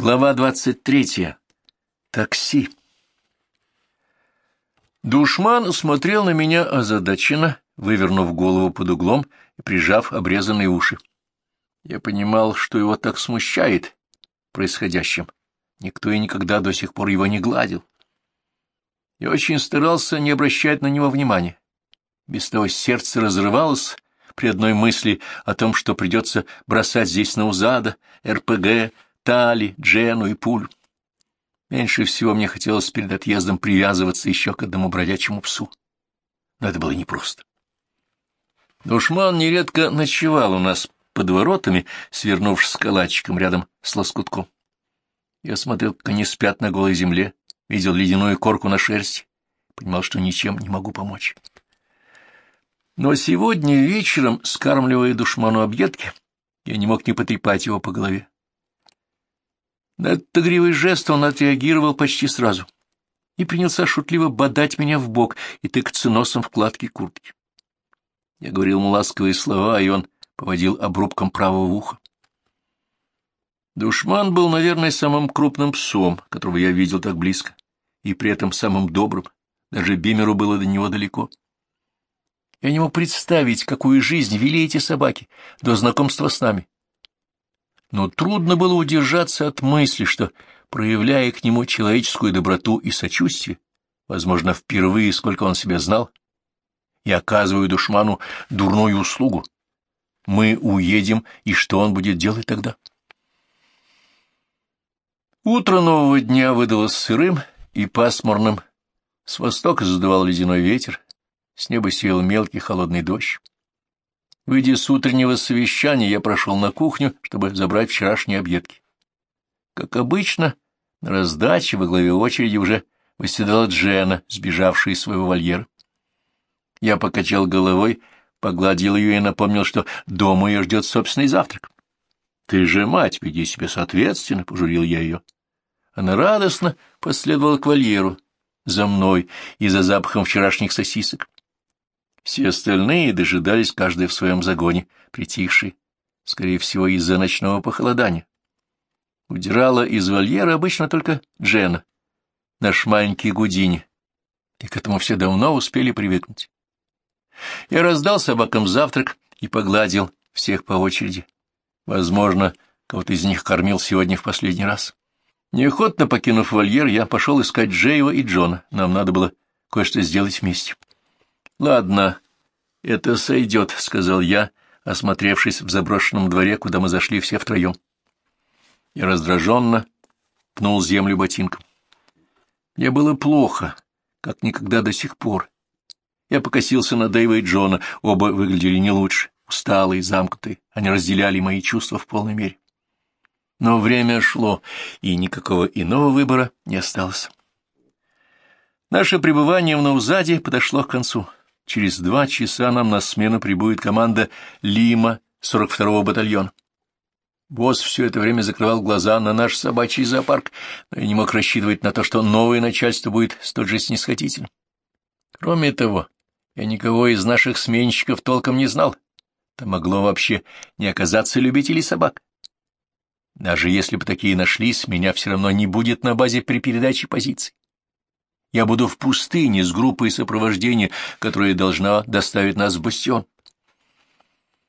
Глава двадцать третья. Такси. Душман смотрел на меня озадаченно, вывернув голову под углом и прижав обрезанные уши. Я понимал, что его так смущает происходящим. Никто и никогда до сих пор его не гладил. Я очень старался не обращать на него внимания. Без того сердце разрывалось при одной мысли о том, что придется бросать здесь Наузада, РПГ, Тали, Джену и Пуль. Меньше всего мне хотелось перед отъездом привязываться еще к одному бродячему псу. Но это было непросто. Душман нередко ночевал у нас под воротами, свернувшись с калачиком рядом с лоскутком. Я смотрел, как они спят на голой земле, видел ледяную корку на шерсти, понимал, что ничем не могу помочь. Но сегодня вечером, скармливая душману объедки, я не мог не потрепать его по голове. На этот игривый жест он отреагировал почти сразу и принялся шутливо бодать меня в бок и тыкаться носом в кладки куртки. Я говорил ему ласковые слова, и он поводил обрубком правого уха. Душман был, наверное, самым крупным псом, которого я видел так близко, и при этом самым добрым. Даже Бимеру было до него далеко. Я не мог представить, какую жизнь вели эти собаки до знакомства с нами но трудно было удержаться от мысли, что, проявляя к нему человеческую доброту и сочувствие, возможно, впервые, сколько он себя знал, и оказываю душману дурную услугу, мы уедем, и что он будет делать тогда? Утро нового дня выдалось сырым и пасмурным. С востока задувал ледяной ветер, с неба сеял мелкий холодный дождь. Выйдя с утреннего совещания, я прошел на кухню, чтобы забрать вчерашние объедки. Как обычно, на раздаче во главе очереди уже восседала Джена, сбежавшая из своего вольера. Я покачал головой, погладил ее и напомнил, что дома ее ждет собственный завтрак. — Ты же мать, веди себя соответственно, — пожурил я ее. Она радостно последовала к вольеру, за мной и за запахом вчерашних сосисок. Все остальные дожидались каждый в своем загоне, притихшие, скорее всего, из-за ночного похолодания. Удирала из вольера обычно только Джена, наш маленький Гудини, и к этому все давно успели привыкнуть. Я раздал собакам завтрак и погладил всех по очереди. Возможно, кого-то из них кормил сегодня в последний раз. Неохотно покинув вольер, я пошел искать Джейва и Джона. Нам надо было кое-что сделать вместе. Ладно, это сойдет, — сказал я, осмотревшись в заброшенном дворе, куда мы зашли все втроем. Я раздраженно пнул землю ботинком. Мне было плохо, как никогда до сих пор. Я покосился на Дэйва и Джона, оба выглядели не лучше, усталые, замкнутые, они разделяли мои чувства в полной мере. Но время шло, и никакого иного выбора не осталось. Наше пребывание в Наузаде подошло к концу. Через два часа нам на смену прибудет команда Лима 42-го батальона. Босс все это время закрывал глаза на наш собачий зоопарк, но я не мог рассчитывать на то, что новое начальство будет столь же снисходительным. Кроме того, я никого из наших сменщиков толком не знал. Там могло вообще не оказаться любителей собак. Даже если бы такие нашлись, меня все равно не будет на базе при передаче позиций. Я буду в пустыне с группой сопровождения, которая должна доставить нас в бастион.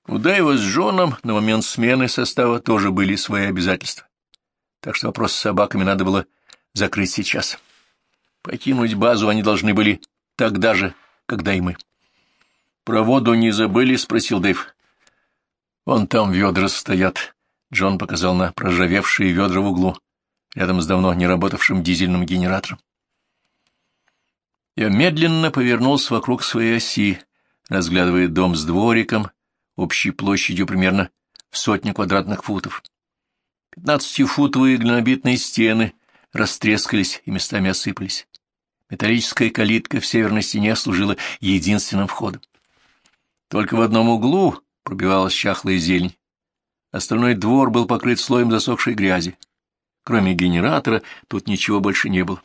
У Дэйва с Джоном на момент смены состава тоже были свои обязательства. Так что вопрос с собаками надо было закрыть сейчас. Покинуть базу они должны были тогда же, когда и мы. — Про воду не забыли? — спросил Дэйв. — Вон там ведра стоят. Джон показал на проржавевшие ведра в углу, рядом с давно не работавшим дизельным генератором. Я медленно повернулся вокруг своей оси, разглядывая дом с двориком, общей площадью примерно в сотню квадратных футов. Пятнадцатифутовые глинобитные стены растрескались и местами осыпались. Металлическая калитка в северной стене служила единственным входом. Только в одном углу пробивалась чахлая зелень. Остальной двор был покрыт слоем засохшей грязи. Кроме генератора тут ничего больше не было.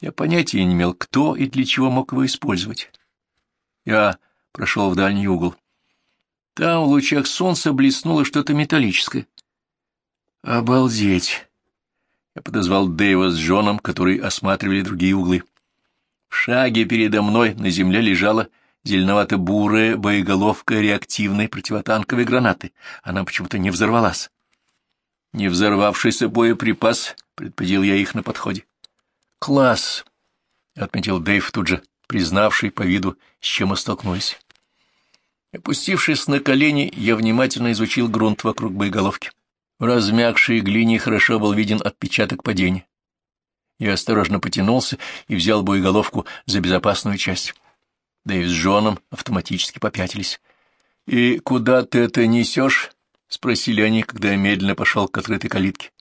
Я понятия не имел, кто и для чего мог его использовать. Я прошел в дальний угол. Там в лучах солнца блеснуло что-то металлическое. Обалдеть! Я подозвал Дэйва с Джоном, которые осматривали другие углы. В шаге передо мной на земле лежала зеленовато-бурая боеголовка реактивной противотанковой гранаты. Она почему-то не взорвалась. Не взорвавшийся боеприпас, предупредил я их на подходе. «Класс!» — отметил Дэйв тут же, признавший по виду, с чем мы столкнулись. Опустившись на колени, я внимательно изучил грунт вокруг боеголовки. В размягшей глине хорошо был виден отпечаток падения. Я осторожно потянулся и взял боеголовку за безопасную часть. Дэйв с Джоном автоматически попятились. — И куда ты это несешь? — спросили они, когда я медленно пошел к открытой калитке. —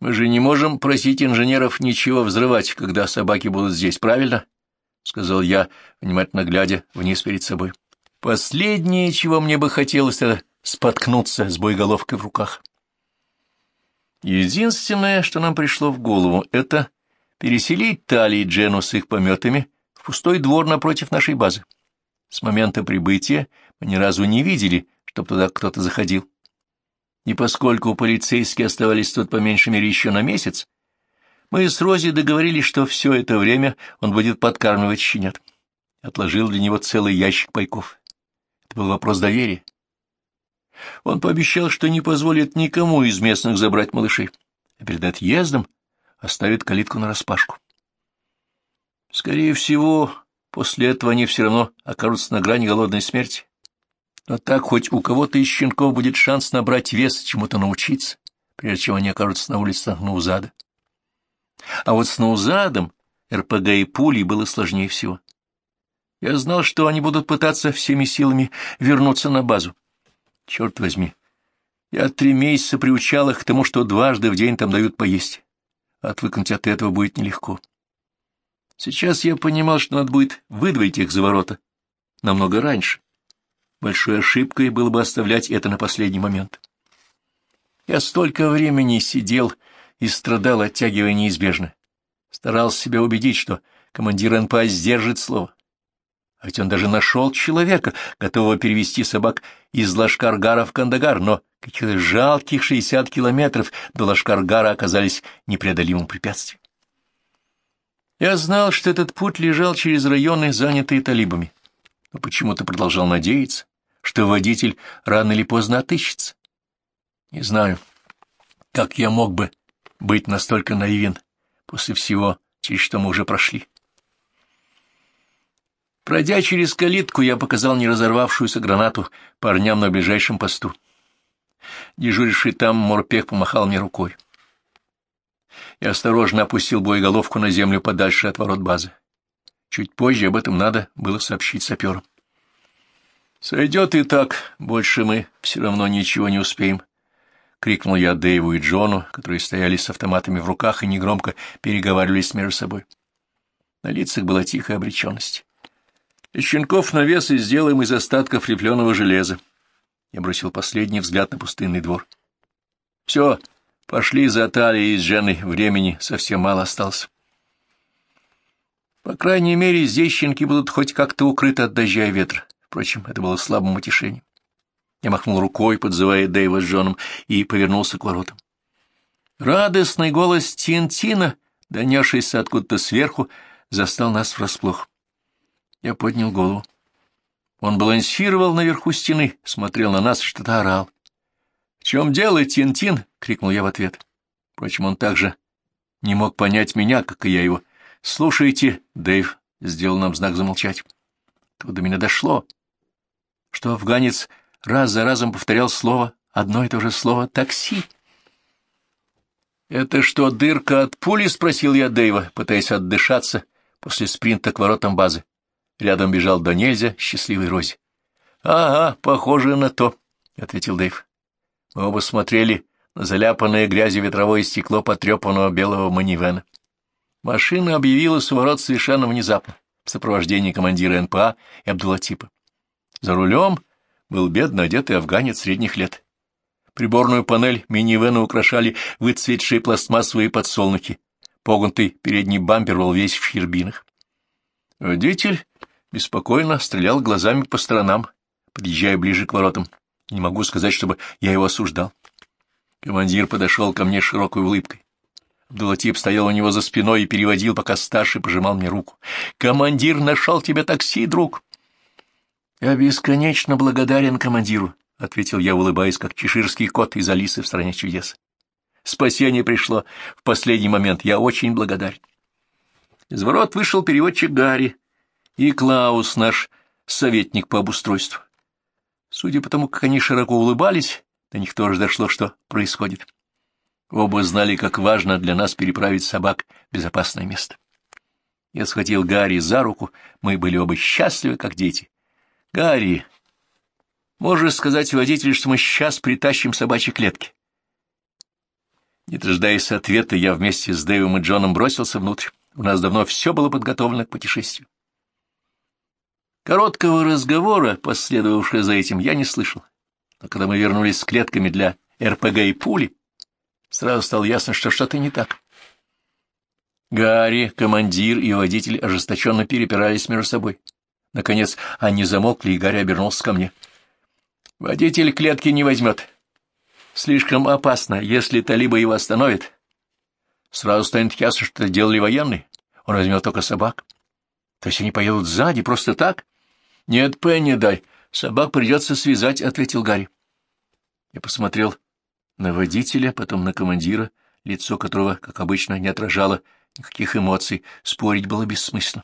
Мы же не можем просить инженеров ничего взрывать, когда собаки будут здесь, правильно? — сказал я, внимательно глядя вниз перед собой. Последнее, чего мне бы хотелось, это споткнуться с боеголовкой в руках. Единственное, что нам пришло в голову, это переселить Тали и Джену с их пометами в пустой двор напротив нашей базы. С момента прибытия мы ни разу не видели, чтобы туда кто-то заходил. И поскольку полицейские оставались тут по меньшей мере еще на месяц, мы с Рози договорились, что все это время он будет подкармливать щенят. Отложил для него целый ящик пайков. Это был вопрос доверия. Он пообещал, что не позволит никому из местных забрать малышей, а перед отъездом оставит калитку нараспашку. Скорее всего, после этого они все равно окажутся на грани голодной смерти. Но так хоть у кого-то из щенков будет шанс набрать вес, чему-то научиться, прежде чем они окажутся на улицах Наузада. А вот с Наузадом, РПГ и пулей было сложнее всего. Я знал, что они будут пытаться всеми силами вернуться на базу. Черт возьми, я три месяца приучал их к тому, что дважды в день там дают поесть. Отвыкнуть от этого будет нелегко. Сейчас я понимал, что надо будет выдвоить их за ворота намного раньше. Большой ошибкой было бы оставлять это на последний момент. Я столько времени сидел и страдал, оттягивая неизбежно. Старался себя убедить, что командир НПА сдержит слово. А ведь он даже нашел человека, готового перевести собак из Лашкаргара в Кандагар, но каких-то жалких шестьдесят километров до Лашкаргара оказались непреодолимым препятствием. Я знал, что этот путь лежал через районы, занятые талибами, но почему-то продолжал надеяться, что водитель рано или поздно отыщется. Не знаю, как я мог бы быть настолько наивен после всего, через что мы уже прошли. Пройдя через калитку, я показал неразорвавшуюся гранату парням на ближайшем посту. Дежуривший там морпех помахал мне рукой. Я осторожно опустил боеголовку на землю подальше от ворот базы. Чуть позже об этом надо было сообщить саперам. «Сойдет и так, больше мы все равно ничего не успеем», — крикнул я Дэйву и Джону, которые стояли с автоматами в руках и негромко переговаривались между собой. На лицах была тихая обреченность. Из щенков навесы сделаем из остатков рифленого железа. Я бросил последний взгляд на пустынный двор. Все, пошли за талией с Женой, времени совсем мало осталось. По крайней мере, здесь щенки будут хоть как-то укрыты от дождя и ветра. Впрочем, это было слабым утешением. Я махнул рукой, подзывая Дэйва с Джоном, и повернулся к воротам. Радостный голос Тинтина, донесшийся откуда-то сверху, застал нас врасплох. Я поднял голову. Он балансировал наверху стены, смотрел на нас и что-то орал. — В чем дело, Тин-Тин? — крикнул я в ответ. Впрочем, он также не мог понять меня, как и я его. — Слушайте, — Дэйв сделал нам знак замолчать. Тут до меня дошло, что афганец раз за разом повторял слово, одно и то же слово «такси». «Это что, дырка от пули?» — спросил я Дэйва, пытаясь отдышаться после спринта к воротам базы. Рядом бежал до нельзя счастливый Рози. — Ага, похоже на то, — ответил Дэйв. Мы оба смотрели на заляпанное грязью ветровое стекло потрепанного белого манивена. Машина объявилась у ворот совершенно внезапно, в сопровождении командира НПА и Абдулатипа. За рулем был бедно одетый афганец средних лет. Приборную панель минивэна украшали выцветшие пластмассовые подсолнухи. Погнутый передний бампер был весь в щербинах. Водитель беспокойно стрелял глазами по сторонам, подъезжая ближе к воротам. Не могу сказать, чтобы я его осуждал. Командир подошел ко мне широкой улыбкой. Абдулатип стоял у него за спиной и переводил, пока старший пожимал мне руку. «Командир нашел тебе такси, друг!» «Я бесконечно благодарен командиру», — ответил я, улыбаясь, как чеширский кот из Алисы в «Стране чудес». «Спасение пришло в последний момент. Я очень благодарен». Из ворот вышел переводчик Гарри и Клаус, наш советник по обустройству. Судя по тому, как они широко улыбались, до них тоже дошло, что происходит. Оба знали, как важно для нас переправить собак в безопасное место. Я схватил Гарри за руку, мы были оба счастливы, как дети. «Гарри, можешь сказать водителю, что мы сейчас притащим собачьи клетки?» Не дожидаясь ответа, я вместе с Дэйвом и Джоном бросился внутрь. У нас давно все было подготовлено к путешествию. Короткого разговора, последовавшего за этим, я не слышал. Но когда мы вернулись с клетками для РПГ и пули, Сразу стало ясно, что что-то не так. Гарри, командир и водитель ожесточенно перепирались между собой. Наконец они замолкли, и Гарри обернулся ко мне. «Водитель клетки не возьмет. Слишком опасно, если талиба его остановит. Сразу станет ясно, что это делали военные. Он возьмет только собак. То есть они поедут сзади, просто так?» «Нет, Пенни, дай. Собак придется связать», — ответил Гарри. Я посмотрел на водителя, потом на командира, лицо которого, как обычно, не отражало никаких эмоций, спорить было бессмысленно.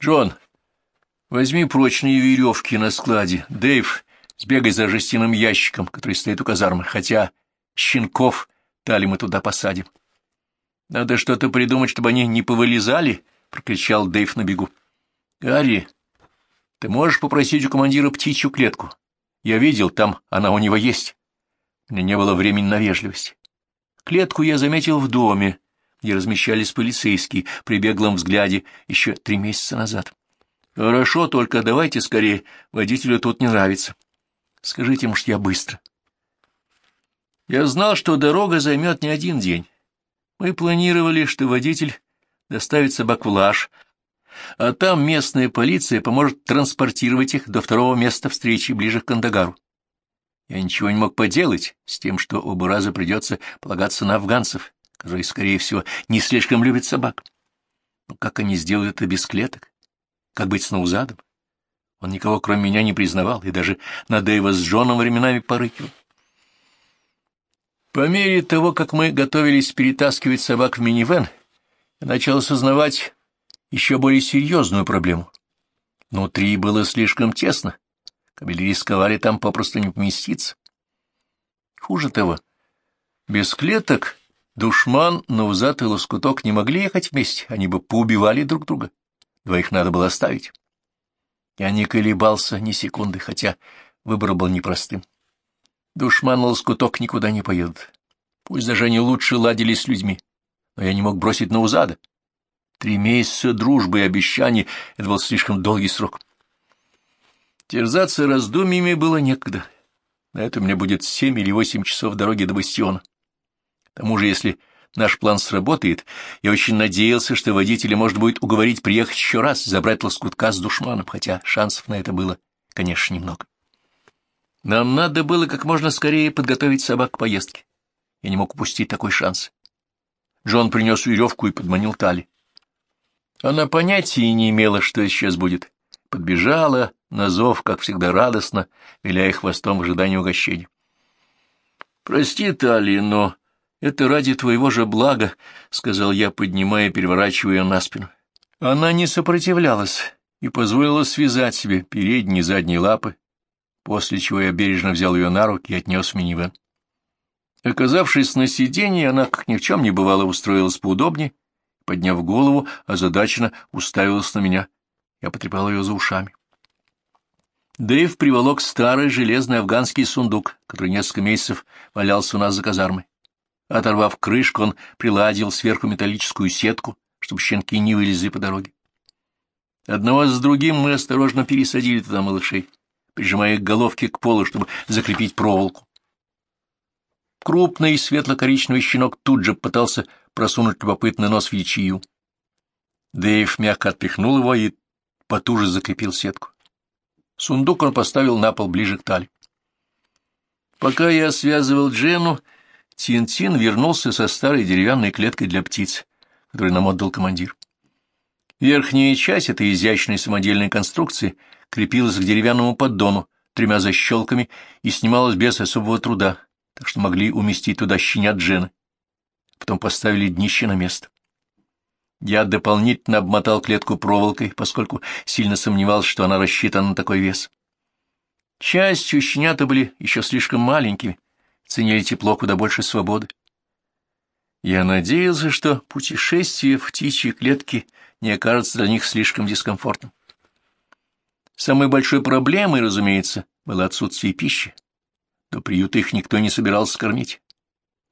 «Джон, возьми прочные веревки на складе. Дэйв, сбегай за жестяным ящиком, который стоит у казармы, хотя щенков тали мы туда посадим». «Надо что-то придумать, чтобы они не повылезали», — прокричал Дэйв на бегу. «Гарри, ты можешь попросить у командира птичью клетку? Я видел, там она у него есть». Мне не было времени на вежливость. Клетку я заметил в доме, где размещались полицейские при беглом взгляде еще три месяца назад. Хорошо, только давайте скорее, водителю тут не нравится. Скажите, может, я быстро. Я знал, что дорога займет не один день. Мы планировали, что водитель доставит собак в Лаш, а там местная полиция поможет транспортировать их до второго места встречи ближе к Кандагару. Я ничего не мог поделать с тем, что оба раза придется полагаться на афганцев, которые, скорее всего, не слишком любят собак. Но как они сделают это без клеток? Как быть с Наузадом? Он никого, кроме меня, не признавал, и даже на Дэйва с Джоном временами порыкивал. По мере того, как мы готовились перетаскивать собак в минивэн, я начал осознавать еще более серьезную проблему. Внутри было слишком тесно, Кабели рисковали там попросту не поместиться. Хуже того, без клеток душман, Наузат и Лоскуток не могли ехать вместе, они бы поубивали друг друга. Двоих надо было оставить. Я не колебался ни секунды, хотя выбор был непростым. Душман Лоскуток никуда не поедут. Пусть даже они лучше ладили с людьми, но я не мог бросить Наузада. Три месяца дружбы и обещаний — это был слишком долгий срок. Терзаться раздумьями было некогда. На это у меня будет семь или восемь часов дороги до бастиона. К тому же, если наш план сработает, я очень надеялся, что водителя можно будет уговорить приехать еще раз, забрать лоскутка с душманом, хотя шансов на это было, конечно, немного. Нам надо было как можно скорее подготовить собак к поездке. Я не мог упустить такой шанс. Джон принес веревку и подманил Тали. Она понятия не имела, что сейчас будет. Подбежала, на зов, как всегда радостно, виляя хвостом в ожидании угощения. — Прости, Тали, но это ради твоего же блага, — сказал я, поднимая и переворачивая ее на спину. Она не сопротивлялась и позволила связать себе передние и задние лапы, после чего я бережно взял ее на руки и отнес в минивэн. Оказавшись на сиденье, она, как ни в чем не бывало, устроилась поудобнее, подняв голову, озадаченно уставилась на меня. Я потрепал ее за ушами. Дэйв приволок старый железный афганский сундук, который несколько месяцев валялся у нас за казармой. Оторвав крышку, он приладил сверху металлическую сетку, чтобы щенки не вылезли по дороге. Одного с другим мы осторожно пересадили туда малышей, прижимая их головки к полу, чтобы закрепить проволоку. Крупный светло-коричневый щенок тут же пытался просунуть любопытный нос в ячею. Дэйв мягко отпихнул его и потуже закрепил сетку. Сундук он поставил на пол ближе к Тали. Пока я связывал Джену, Тин-Тин вернулся со старой деревянной клеткой для птиц, которую нам отдал командир. Верхняя часть этой изящной самодельной конструкции крепилась к деревянному поддону тремя защелками и снималась без особого труда, так что могли уместить туда щенят Джена. Потом поставили днище на место. Я дополнительно обмотал клетку проволокой, поскольку сильно сомневался, что она рассчитана на такой вес. Частью щенята были еще слишком маленькими, ценили тепло куда больше свободы. Я надеялся, что путешествие в птичьей клетке не окажется для них слишком дискомфортным. Самой большой проблемой, разумеется, было отсутствие пищи. До приюта их никто не собирался кормить.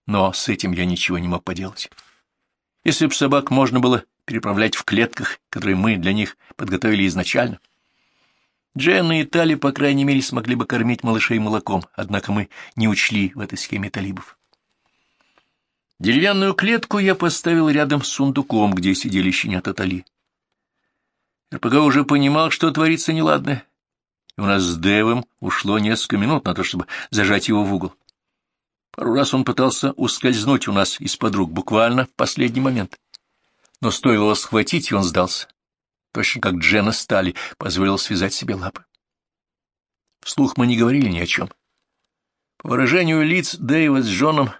Но с этим я ничего не мог поделать. Если б собак можно было переправлять в клетках, которые мы для них подготовили изначально, Дженна и Тали, по крайней мере, смогли бы кормить малышей молоком, однако мы не учли в этой схеме талибов. Деревянную клетку я поставил рядом с сундуком, где сидели щенята Тали. РПГ уже понимал, что творится неладное, и у нас с Дэвом ушло несколько минут на то, чтобы зажать его в угол. Пару раз он пытался ускользнуть у нас из-под рук, буквально в последний момент. Но стоило его схватить, и он сдался точно как Джена Стали, позволил связать себе лапы. Вслух мы не говорили ни о чем. По выражению лиц Дэйва с Джоном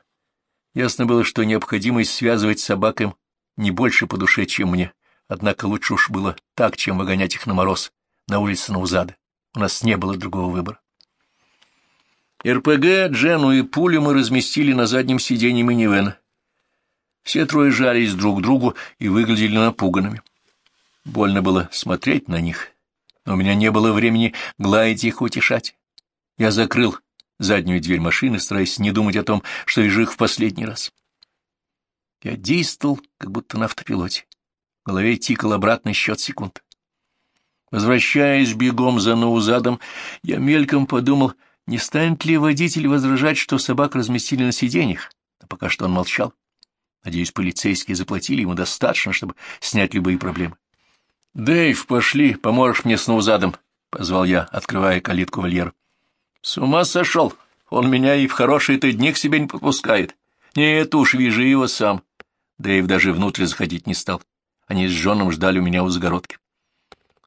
ясно было, что необходимость связывать собакам не больше по душе, чем мне, однако лучше уж было так, чем выгонять их на мороз, на улице Наузада. У нас не было другого выбора. РПГ, Джену и пулю мы разместили на заднем сиденье минивэна. Все трое жались друг к другу и выглядели напуганными. Больно было смотреть на них, но у меня не было времени гладить их утешать. Я закрыл заднюю дверь машины, стараясь не думать о том, что вижу их в последний раз. Я действовал, как будто на автопилоте. В голове тикал обратный счет секунд. Возвращаясь бегом за Наузадом, я мельком подумал, не станет ли водитель возражать, что собак разместили на сиденьях, но пока что он молчал. Надеюсь, полицейские заплатили ему достаточно, чтобы снять любые проблемы. — Дэйв, пошли, поможешь мне с Наузадом, — позвал я, открывая калитку вольера. — С ума сошел! Он меня и в хорошие-то дни к себе не подпускает. Нет уж, вижу его сам. Дэйв даже внутрь заходить не стал. Они с Джоном ждали у меня у загородки.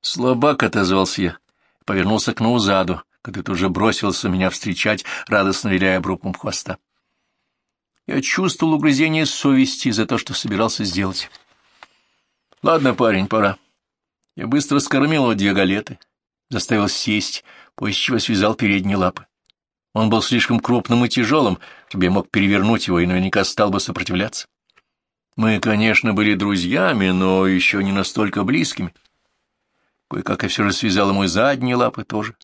Слабак отозвался я, повернулся к Наузаду, который уже бросился меня встречать, радостно виляя обрубком хвоста. Я чувствовал угрызение совести за то, что собирался сделать. — Ладно, парень, пора. Я быстро скормил его две галеты, заставил сесть, после чего связал передние лапы. Он был слишком крупным и тяжелым, чтобы я мог перевернуть его и наверняка стал бы сопротивляться. Мы, конечно, были друзьями, но еще не настолько близкими. Кое-как я все же связал ему задние лапы тоже,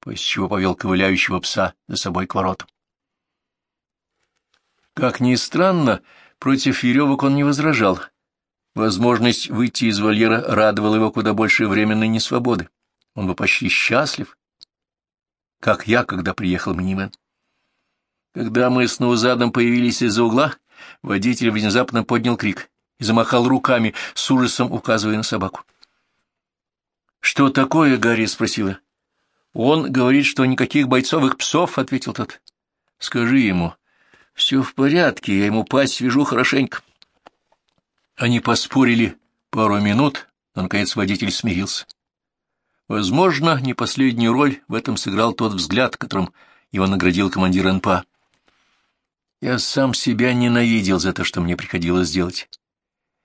после чего повел ковыляющего пса за собой к воротам. Как ни странно, против веревок он не возражал, Возможность выйти из вольера радовала его куда больше временной несвободы. Он был почти счастлив, как я, когда приехал минивэн. Когда мы с Наузадом появились из-за угла, водитель внезапно поднял крик и замахал руками, с ужасом указывая на собаку. — Что такое, Гарри? — спросила. — Он говорит, что никаких бойцовых псов, — ответил тот. — Скажи ему. — Все в порядке, я ему пасть свяжу хорошенько. — они поспорили пару минут, но, наконец, водитель смирился. Возможно, не последнюю роль в этом сыграл тот взгляд, которым его наградил командир НПА. Я сам себя ненавидел за то, что мне приходилось делать.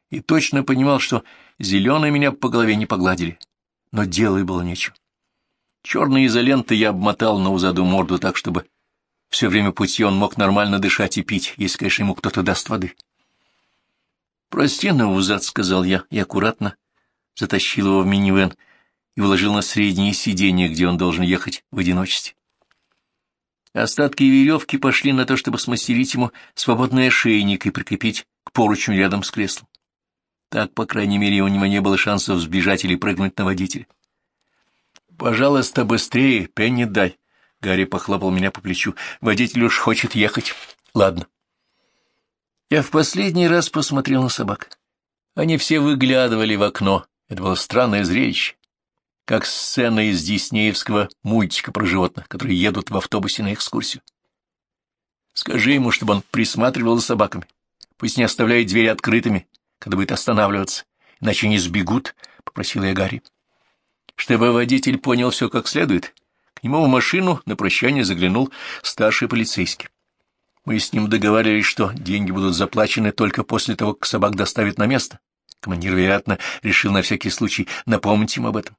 И точно понимал, что зеленые меня по голове не погладили, но делать было нечего. Черные изоленты я обмотал на узаду морду так, чтобы все время пути он мог нормально дышать и пить, если, конечно, ему кто-то даст воды. — Прости, Наузад, — сказал я, и аккуратно затащил его в минивэн и вложил на среднее сиденье, где он должен ехать в одиночестве. Остатки веревки пошли на то, чтобы смастерить ему свободный ошейник и прикрепить к поручню рядом с креслом. Так, по крайней мере, у него не было шансов сбежать или прыгнуть на водителя. — Пожалуйста, быстрее, Пенни дай. Гарри похлопал меня по плечу. — Водитель уж хочет ехать. — Ладно. Я в последний раз посмотрел на собак. Они все выглядывали в окно. Это было странное зрелище, как сцена из диснеевского мультика про животных, которые едут в автобусе на экскурсию. Скажи ему, чтобы он присматривал за собаками. Пусть не оставляет двери открытыми, когда будет останавливаться, иначе не сбегут, — попросил я Гарри. Чтобы водитель понял все как следует, к нему в машину на прощание заглянул старший полицейский. Мы с ним договаривались, что деньги будут заплачены только после того, как собак доставят на место. Командир, вероятно, решил на всякий случай напомнить им об этом.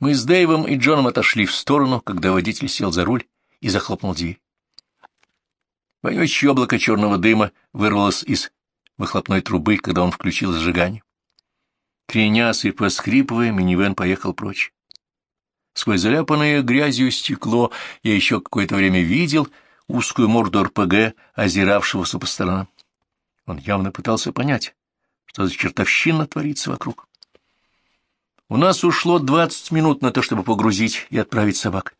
Мы с Дэйвом и Джоном отошли в сторону, когда водитель сел за руль и захлопнул дверь. Вонючее облако черного дыма вырвалось из выхлопной трубы, когда он включил зажигание. Кренясь и поскрипывая, минивэн поехал прочь. Сквозь заляпанное грязью стекло я еще какое-то время видел узкую морду РПГ, озиравшегося по сторонам. Он явно пытался понять, что за чертовщина творится вокруг. У нас ушло двадцать минут на то, чтобы погрузить и отправить собак.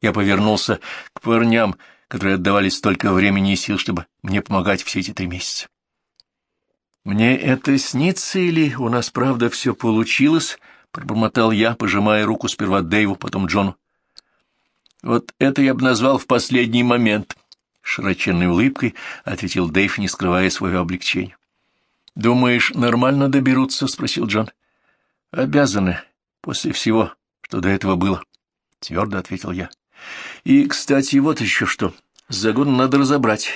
Я повернулся к парням, которые отдавали столько времени и сил, чтобы мне помогать все эти три месяца. «Мне это снится или у нас правда все получилось?» — пробормотал я, пожимая руку сперва Дэйву, потом Джону. «Вот это я бы назвал в последний момент», — широченной улыбкой ответил Дэйв, не скрывая своего облегчения. «Думаешь, нормально доберутся?» — спросил Джон. «Обязаны, после всего, что до этого было», — твердо ответил я. «И, кстати, вот еще что. Загон надо разобрать.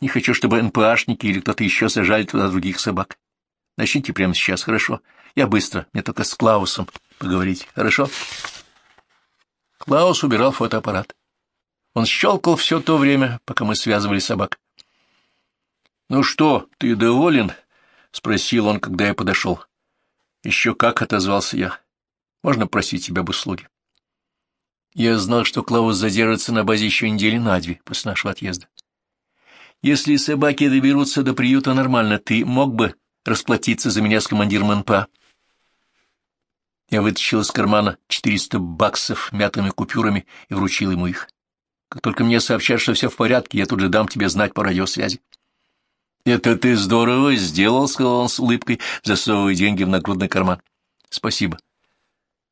Не хочу, чтобы НПАшники или кто-то еще сажали туда других собак. Начните прямо сейчас, хорошо? Я быстро, мне только с Клаусом поговорить, хорошо?» Клаус убирал фотоаппарат. Он щелкал все то время, пока мы связывали собак. «Ну что, ты доволен?» — спросил он, когда я подошел. «Еще как», — отозвался я. «Можно просить тебя об услуге?» Я знал, что Клаус задержится на базе еще недели на две после нашего отъезда. «Если собаки доберутся до приюта нормально, ты мог бы расплатиться за меня с командиром НПА?» Я вытащил из кармана 400 баксов мятыми купюрами и вручил ему их. Как только мне сообщат, что все в порядке, я тут же дам тебе знать по радиосвязи. «Это ты здорово сделал», — сказал он с улыбкой, засовывая деньги в нагрудный карман. «Спасибо.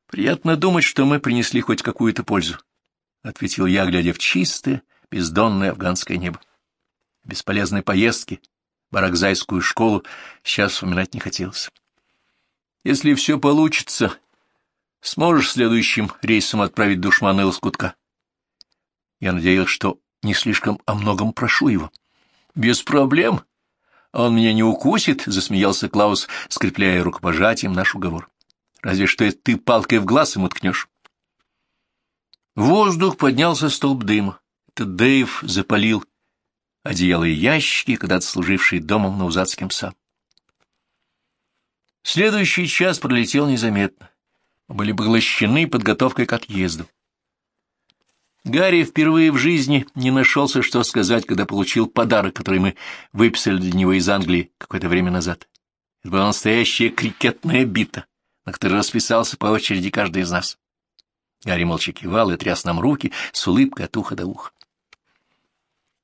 Приятно думать, что мы принесли хоть какую-то пользу», — ответил я, глядя в чистое, бездонное афганское небо. Бесполезной поездки в Аракзайскую школу сейчас вспоминать не хотелось. «Если все получится, сможешь следующим рейсом отправить душмана из кутка?» Я надеялся, что не слишком о многом прошу его. «Без проблем», «Он меня не укусит?» — засмеялся Клаус, скрепляя рукопожатием наш уговор. «Разве что ты палкой в глаз ему ткнешь». В воздух поднялся столб дыма. Это Дэйв запалил одеяло и ящики, когда-то служившие домом на Узацким сам. Следующий час пролетел незаметно. Были поглощены подготовкой к отъезду. Гарри впервые в жизни не нашелся, что сказать, когда получил подарок, который мы выписали для него из Англии какое-то время назад. Это была настоящая крикетная бита, на которой расписался по очереди каждый из нас. Гарри молча кивал и тряс нам руки с улыбкой от уха до уха.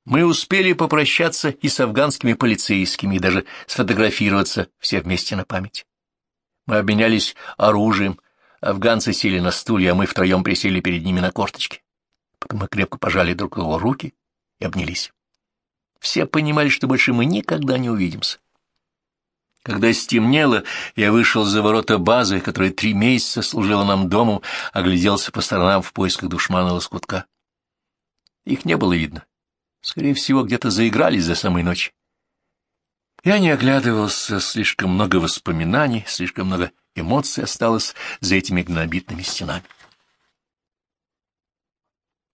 Мы успели попрощаться и с афганскими полицейскими, и даже сфотографироваться все вместе на память. Мы обменялись оружием, афганцы сели на стулья, а мы втроем присели перед ними на корточки. Потом мы крепко пожали друг другу руки и обнялись. Все понимали, что больше мы никогда не увидимся. Когда стемнело, я вышел за ворота базы, которая три месяца служила нам домом, огляделся по сторонам в поисках душмана лоскутка. Их не было видно. Скорее всего, где-то заигрались за самой ночь. Я не оглядывался, слишком много воспоминаний, слишком много эмоций осталось за этими гнобитными стенами.